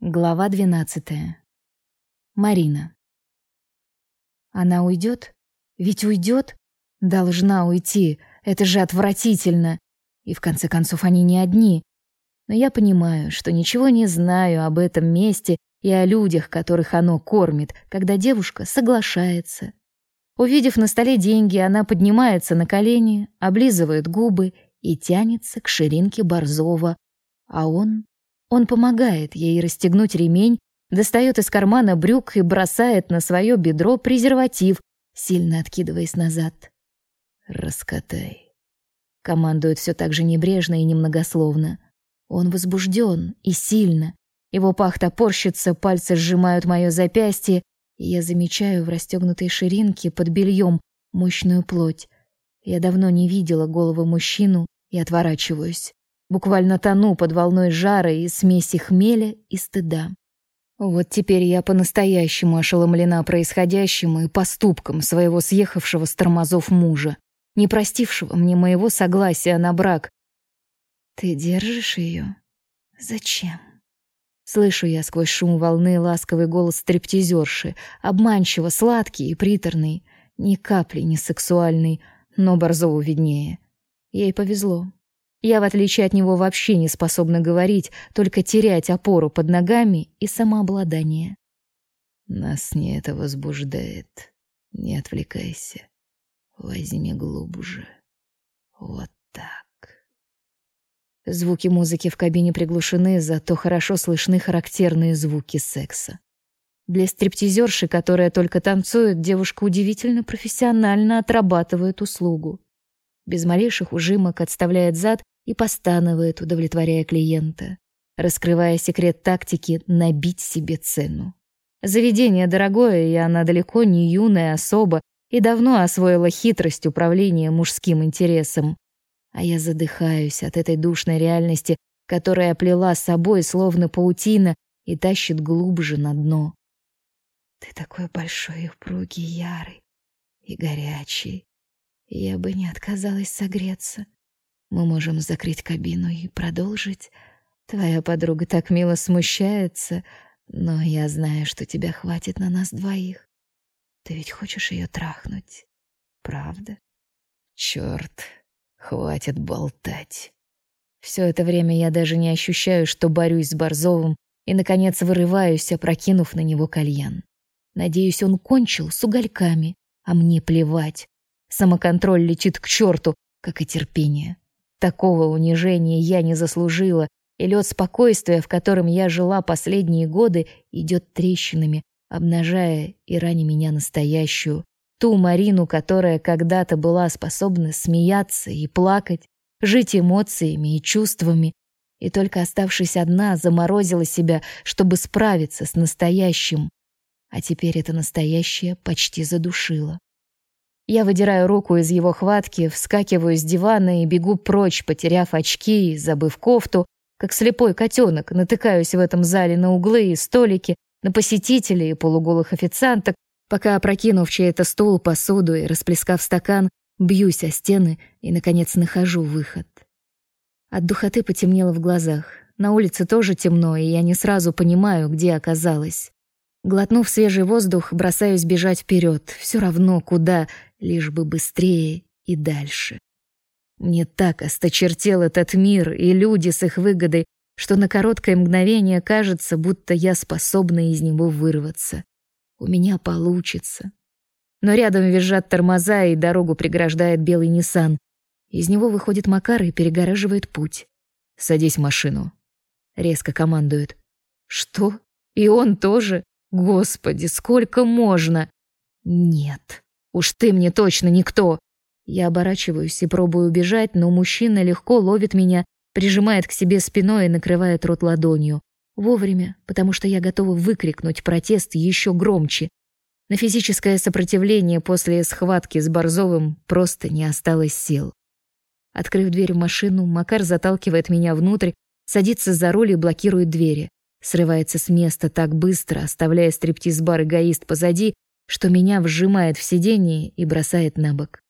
Глава двенадцатая. Марина. Она уйдет? Ведь уйдет? Должна уйти. Это же отвратительно. И в конце концов они не одни. Но я понимаю, что ничего не знаю об этом месте и о людях, которых оно кормит, когда девушка соглашается. Увидев на столе деньги, она поднимается на колени, облизывает губы и тянется к ширинке Борзова, а он он помогает ей расстегнуть ремень, достает из кармана брюк и бросает на свое бедро презерватив, сильно откидываясь назад. «Раскатай», — командует все так же небрежно и немногословно. Он возбужден и сильно. Его пах топорщится, пальцы сжимают мое запястье, и я замечаю в расстегнутой ширинке под бельем мощную плоть. Я давно не видела голову мужчину и отворачиваюсь. Буквально тону под волной жара и смеси хмеля и стыда. Вот теперь я по-настоящему ошеломлена происходящим и поступком своего съехавшего с тормозов мужа, не простившего мне моего согласия на брак. Ты держишь ее? Зачем? Слышу я сквозь шум волны ласковый голос стриптизерши, обманчиво сладкий и приторный, ни капли не сексуальный, но Борзову виднее. Ей повезло. Я, в отличие от него, вообще не способна говорить, только терять опору под ногами и самообладание. Нас не это возбуждает. Не отвлекайся. Возьми глубже. Вот так. Звуки музыки в кабине приглушены, зато хорошо слышны характерные звуки секса. Для стриптизерши, которая только танцует, девушка удивительно профессионально отрабатывает услугу без малейших ужимок отставляет зад и постанывает, удовлетворяя клиента, раскрывая секрет тактики набить себе цену. Заведение дорогое, и она далеко не юная особа и давно освоила хитрость управления мужским интересом. А я задыхаюсь от этой душной реальности, которая оплела собой словно паутина и тащит глубже на дно. Ты такой большой и упругий, ярый и горячий. Я бы не отказалась согреться. Мы можем закрыть кабину и продолжить. Твоя подруга так мило смущается, но я знаю, что тебя хватит на нас двоих. Ты ведь хочешь ее трахнуть, правда? Черт, хватит болтать. Все это время я даже не ощущаю, что борюсь с Борзовым, и, наконец, вырываюсь, опрокинув на него кальян. Надеюсь, он кончил с угольками, а мне плевать. Самоконтроль летит к черту, как и терпение. Такого унижения я не заслужила, и лед спокойствия, в котором я жила последние годы, идет трещинами, обнажая и раня меня настоящую, ту Марину, которая когда-то была способна смеяться и плакать, жить эмоциями и чувствами, и только оставшись одна, заморозила себя, чтобы справиться с настоящим. А теперь это настоящее почти задушило. Я выдираю руку из его хватки, вскакиваю с дивана и бегу прочь, потеряв очки, забыв кофту, как слепой котенок, натыкаюсь в этом зале на углы и столики, на посетителей и полуголых официанток, пока, опрокинув чей-то стул, посуду и расплескав стакан, бьюсь о стены и, наконец, нахожу выход. От духоты потемнело в глазах. На улице тоже темно, и я не сразу понимаю, где оказалась. Глотнув свежий воздух, бросаюсь бежать вперед, все равно куда, лишь бы быстрее и дальше. Мне так осточертел этот мир и люди с их выгодой, что на короткое мгновение кажется, будто я способна из него вырваться. У меня получится. Но рядом визжат тормоза, и дорогу преграждает белый Ниссан. Из него выходит Макар и перегораживает путь. «Садись в машину», — резко командует. «Что? И он тоже? Господи, сколько можно?» «Нет». Уж ты мне точно никто. Я оборачиваюсь и пробую убежать, но мужчина легко ловит меня, прижимает к себе спиной и накрывает рот ладонью. Вовремя, потому что я готова выкрикнуть протест еще громче. На физическое сопротивление после схватки с Борзовым просто не осталось сил. Открыв дверь в машину, Макар заталкивает меня внутрь, садится за руль и блокирует двери. Срывается с места так быстро, оставляя стриптиз-бар эгоист позади, что меня вжимает в сиденье и бросает на бок.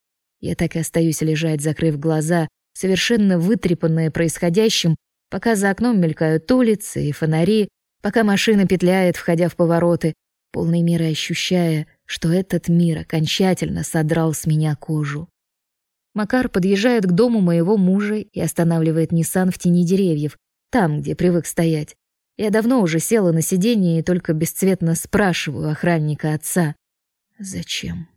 Я так и остаюсь лежать, закрыв глаза, совершенно вытрепанная происходящим, пока за окном мелькают улицы и фонари, Пока машина петляет, входя в повороты, полной мерой ощущая, что этот мир окончательно содрал с меня кожу. Макар подъезжает к дому моего мужа и останавливает Ниссан в тени деревьев, там, где привык стоять. Я давно уже села на сиденье и только бесцветно спрашиваю охранника отца. «Зачем?»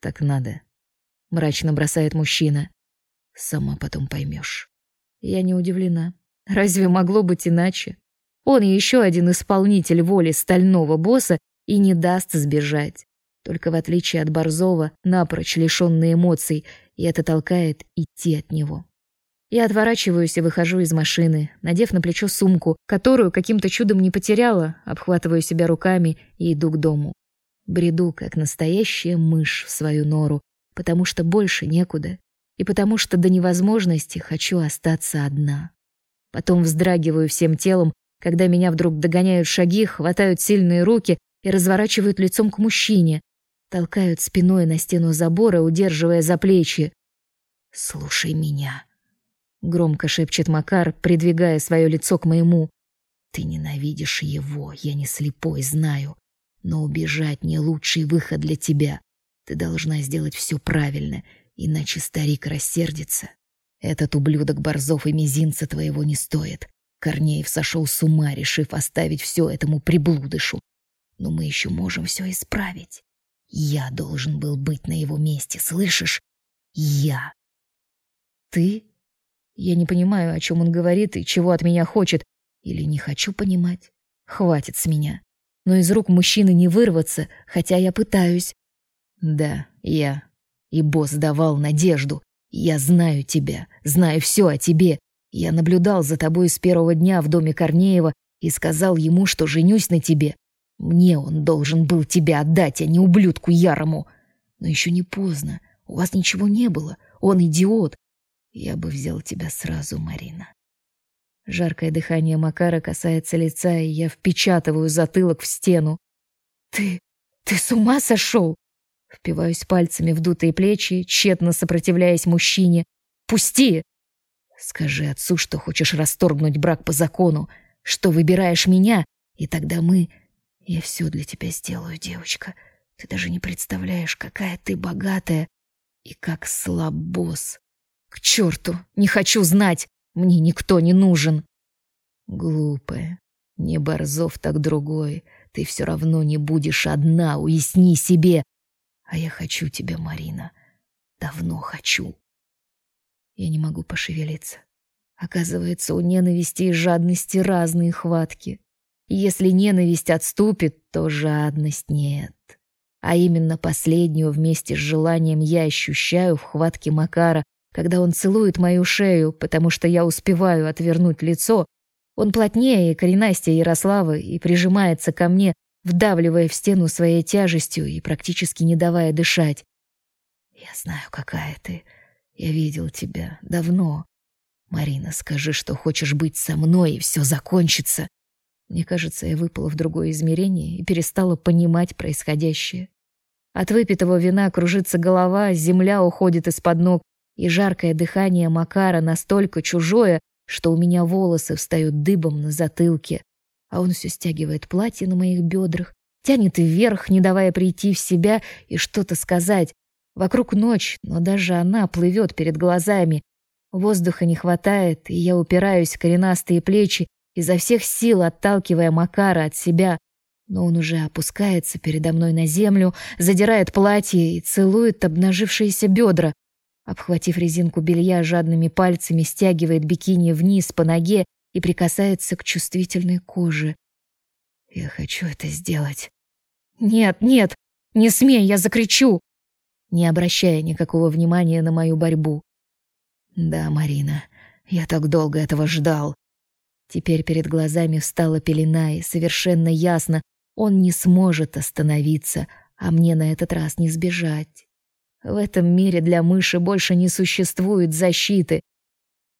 «Так надо», — мрачно бросает мужчина. «Сама потом поймешь». Я не удивлена. Разве могло быть иначе? Он еще один исполнитель воли стального босса и не даст сбежать. Только в отличие от Борзова, напрочь лишённый эмоций, и это толкает идти от него. Я отворачиваюсь и выхожу из машины, надев на плечо сумку, которую каким-то чудом не потеряла, обхватываю себя руками и иду к дому. Бреду, как настоящая мышь в свою нору, потому что больше некуда, и потому что до невозможности хочу остаться одна. Потом вздрагиваю всем телом, когда меня вдруг догоняют шаги, хватают сильные руки и разворачивают лицом к мужчине, толкают спиной на стену забора, удерживая за плечи. «Слушай меня», — громко шепчет Макар, придвигая свое лицо к моему. «Ты ненавидишь его, я не слепой, знаю. Но убежать не лучший выход для тебя. Ты должна сделать все правильно, иначе старик рассердится. Этот ублюдок Борзов и мизинца твоего не стоит. Корнеев сошел с ума, решив оставить все этому приблудышу. Но мы еще можем все исправить. Я должен был быть на его месте, слышишь? Я. Ты? Я не понимаю, о чем он говорит и чего от меня хочет. Или не хочу понимать. Хватит с меня. Но из рук мужчины не вырваться, хотя я пытаюсь. Да, я. И босс давал надежду. Я знаю тебя, знаю все о тебе. Я наблюдал за тобой с первого дня в доме Корнеева и сказал ему, что женюсь на тебе. Мне он должен был тебя отдать, а не ублюдку ярому. Но еще не поздно. У вас ничего не было. Он идиот. Я бы взял тебя сразу, Марина. Жаркое дыхание Макара касается лица, и я впечатываю затылок в стену. Ты... ты с ума сошел? Впиваюсь пальцами в дутые плечи, тщетно сопротивляясь мужчине. «Пусти!» «Скажи отцу, что хочешь расторгнуть брак по закону, что выбираешь меня, и тогда мы... Я все для тебя сделаю, девочка. Ты даже не представляешь, какая ты богатая и как слаб. К черту, не хочу знать, мне никто не нужен». Глупая, не Борзов, так другой. Ты все равно не будешь одна, уясни себе. А я хочу тебя, Марина. Давно хочу. Я не могу пошевелиться. Оказывается, у ненависти и жадности разные хватки. если ненависть отступит, то жадность нет. А именно последнюю вместе с желанием я ощущаю в хватке Макара, когда он целует мою шею, потому что я успеваю отвернуть лицо. Он плотнее и коренастее Ярослава и прижимается ко мне, вдавливая в стену своей тяжестью и практически не давая дышать. Я знаю, какая ты. Я видел тебя давно. Марина, скажи, что хочешь быть со мной, и все закончится. Мне кажется, я выпала в другое измерение и перестала понимать происходящее. От выпитого вина кружится голова, земля уходит из-под ног, и жаркое дыхание Макара настолько чужое, что у меня волосы встают дыбом на затылке а он все стягивает платье на моих бедрах, тянет вверх, не давая прийти в себя и что-то сказать. Вокруг ночь, но даже она плывет перед глазами. Воздуха не хватает, и я упираюсь в коренастые плечи, изо всех сил отталкивая Макара от себя. Но он уже опускается передо мной на землю, задирает платье и целует обнажившиеся бедра. Обхватив резинку белья жадными пальцами, стягивает бикини вниз по ноге и прикасается к чувствительной коже. Я хочу это сделать. Нет, нет, не смей, я закричу, не обращая никакого внимания на мою борьбу. Да, Марина, я так долго этого ждал. Теперь перед глазами встала пелена, и совершенно ясно, он не сможет остановиться, а мне на этот раз не сбежать. В этом мире для мыши больше не существует защиты,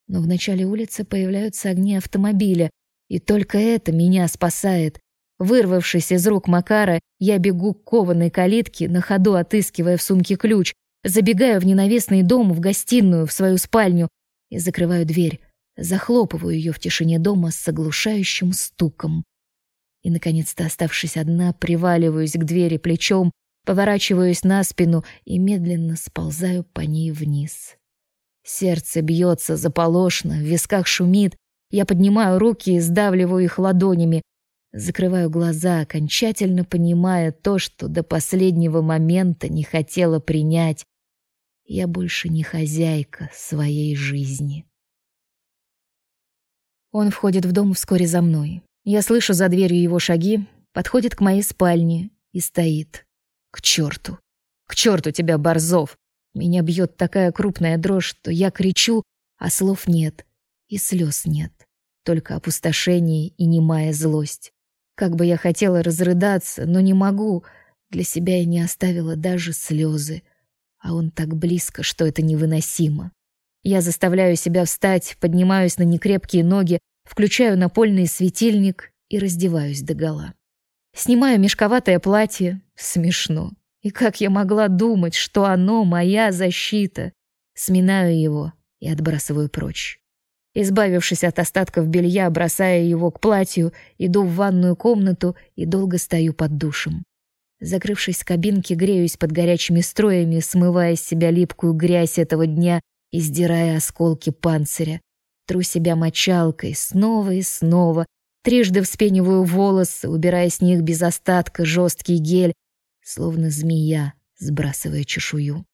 но в начале улицы появляются огни автомобиля, и только это меня спасает. Вырвавшись из рук Макара, я бегу к кованой калитке, на ходу отыскивая в сумке ключ, забегаю в ненавистный дом, в гостиную, в свою спальню и закрываю дверь. Захлопываю ее в тишине дома с оглушающим стуком. И, наконец-то, оставшись одна, приваливаюсь к двери плечом, поворачиваюсь на спину и медленно сползаю по ней вниз. Сердце бьется заполошно, в висках шумит. Я поднимаю руки и сдавливаю их ладонями. Закрываю глаза, окончательно понимая то, что до последнего момента не хотела принять. Я больше не хозяйка своей жизни. Он входит в дом вскоре за мной. Я слышу за дверью его шаги, подходит к моей спальне и стоит. К черту! К черту тебя, Борзов! Меня бьет такая крупная дрожь, что я кричу, а слов нет и слез нет. Только опустошение и немая злость. Как бы я хотела разрыдаться, но не могу. Для себя я не оставила даже слезы. А он так близко, что это невыносимо. Я заставляю себя встать, поднимаюсь на некрепкие ноги, включаю напольный светильник и раздеваюсь догола. Снимаю мешковатое платье. Смешно. И как я могла думать, что оно моя защита? Сминаю его и отбрасываю прочь. Избавившись от остатков белья, бросаю его к платью, иду в ванную комнату и долго стою под душем. Закрывшись в кабинке, греюсь под горячими струями, смывая с себя липкую грязь этого дня и сдирая осколки панциря. Тру себя мочалкой снова и снова, трижды вспениваю волосы, убирая с них без остатка жесткий гель, словно змея, сбрасывая чешую.